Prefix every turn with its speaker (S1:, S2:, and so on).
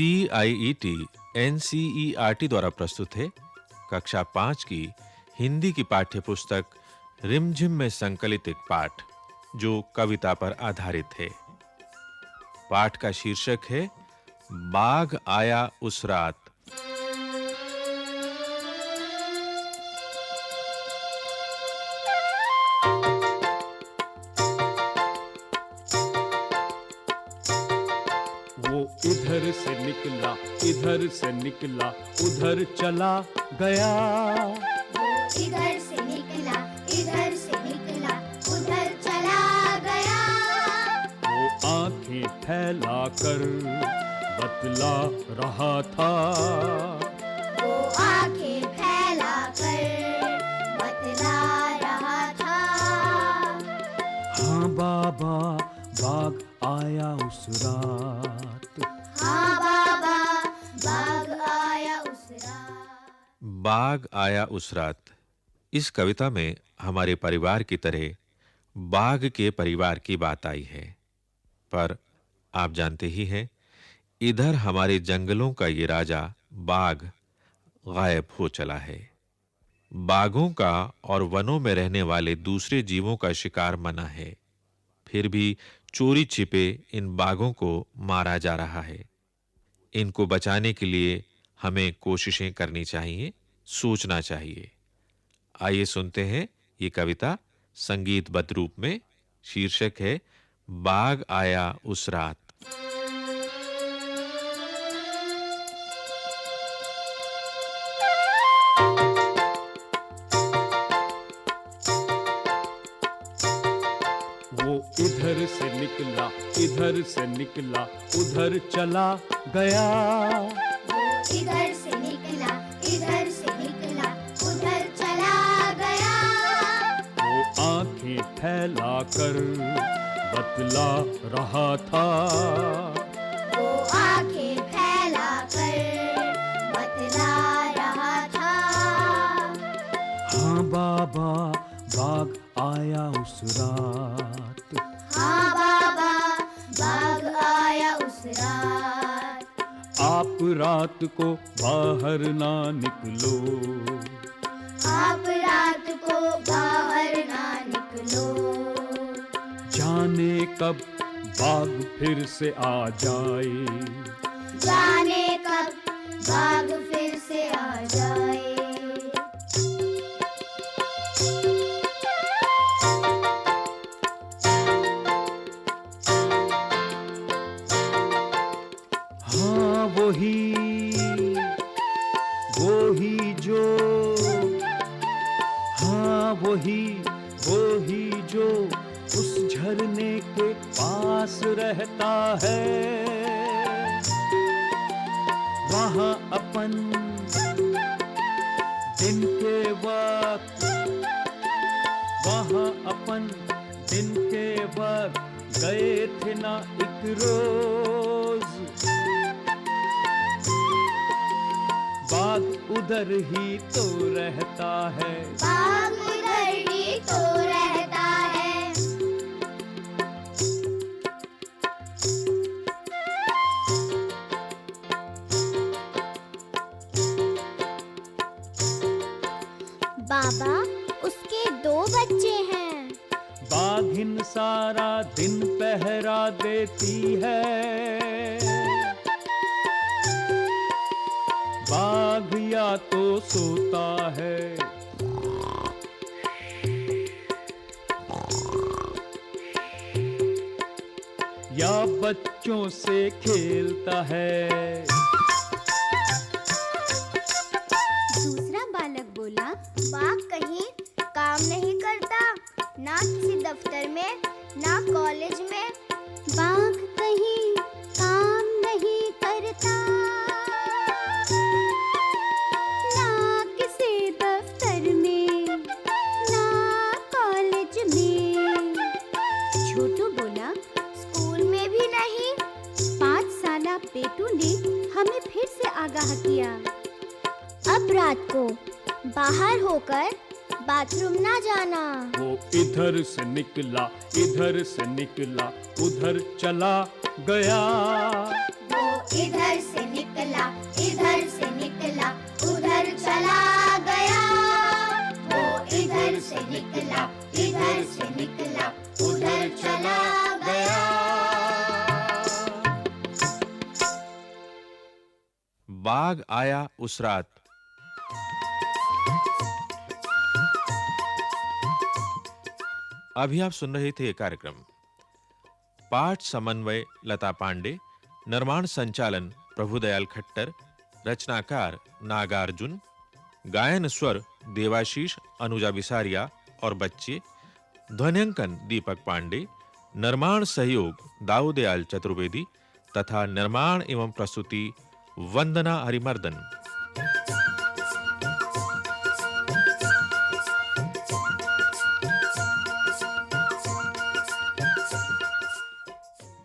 S1: C I E T N C E R T द्वारा प्रस्तुत है कक्षा पाँच की हिंदी की पाठ्य पुस्तक रिमझिम में संकलित एक पाठ, जो कविता पर आधारित है। पाठ का शीर्षक है, बाघ आया उस रात।
S2: इधर से निकला इधर से निकला उधर चला गया।
S3: इधर से निकला इधर से निकला उधर चला गया।
S2: वो आँखें फैला कर बतला रहा था। बाघ आया उस रात।
S1: इस कविता में हमारे परिवार की तरह बाघ के परिवार की बात आई है। पर आप जानते ही हैं, इधर हमारे जंगलों का ये राजा बाघ गायब हो चला है। बाघों का और वनों में रहने वाले दूसरे जीवों का शिकार मना है। फिर भी चोरी छिपे इन बाघों को मारा जा रहा है। इनको बचाने के लिए हमें कोशिशें करनी चाहिए। सोचना चाहिए। आइए सुनते हैं ये कविता संगीतबद्ध रूप में शीर्षक है बाघ आया उस रात।
S2: वो इधर से निकला इधर से निकला उधर चला गया।
S3: वो इधर से
S2: आँखें फैला कर बतला रहा था।
S3: वो आँखें फैला कर बतला रहा था।
S2: हाँ बाबा बाघ आया उस रात।
S3: हाँ बाबा बाघ आया उस रात।
S2: आप रात को बाहर ना निकलो।
S3: आप रात को बाहर ना
S2: जाने कब बाघ फिर से आ जाए।
S3: जाने कब बाघ फिर से आ जाए।
S2: हाँ वही वही जो हाँ वही रहता है। वहाँ अपन दिन के वक्त, वहाँ अपन दिन के वक्त गए थे ना एक रोज। बाग उधर ही तो रहता है।
S3: बाघ उधर ही तो रहता बाबा, उसके दो बच्चे हैं।
S2: बाघिन सारा दिन पहरा देती है। बाघ या तो सोता है। या बच्चों से खेलता है।
S3: कॉलेज में बाघ कहीं काम नहीं करता। ना किसी दफ्तर में, ना कॉलेज में। छोटू बोला, स्कूल में भी नहीं। पाँच साल पेटू ने हमें फिर से आगाह किया। अब रात को बाहर होकर बाथरूम ना जाना।
S2: वो इधर से निकला इधर से निकला उधर चला गया।
S3: वो इधर से निकला इधर से निकला उधर चला गया। वो इधर से निकला इधर से निकला उधर चला गया।
S1: बाघ आया उस रात। अभी आप सुन रहे थे कार्यक्रम। पाठ समन्वय लता पांडे, निर्माण संचालन प्रभुदयाल खट्टर, रचनाकार नागार्जुन, गायन स्वर देवाशीष अनुजा बिसारिया और बच्चे ध्वन्यांकन दीपक पांडे, निर्माण सहयोग दाऊदयाल चतुर्वेदी तथा निर्माण एवं प्रस्तुति वंदना हरिमर्दन।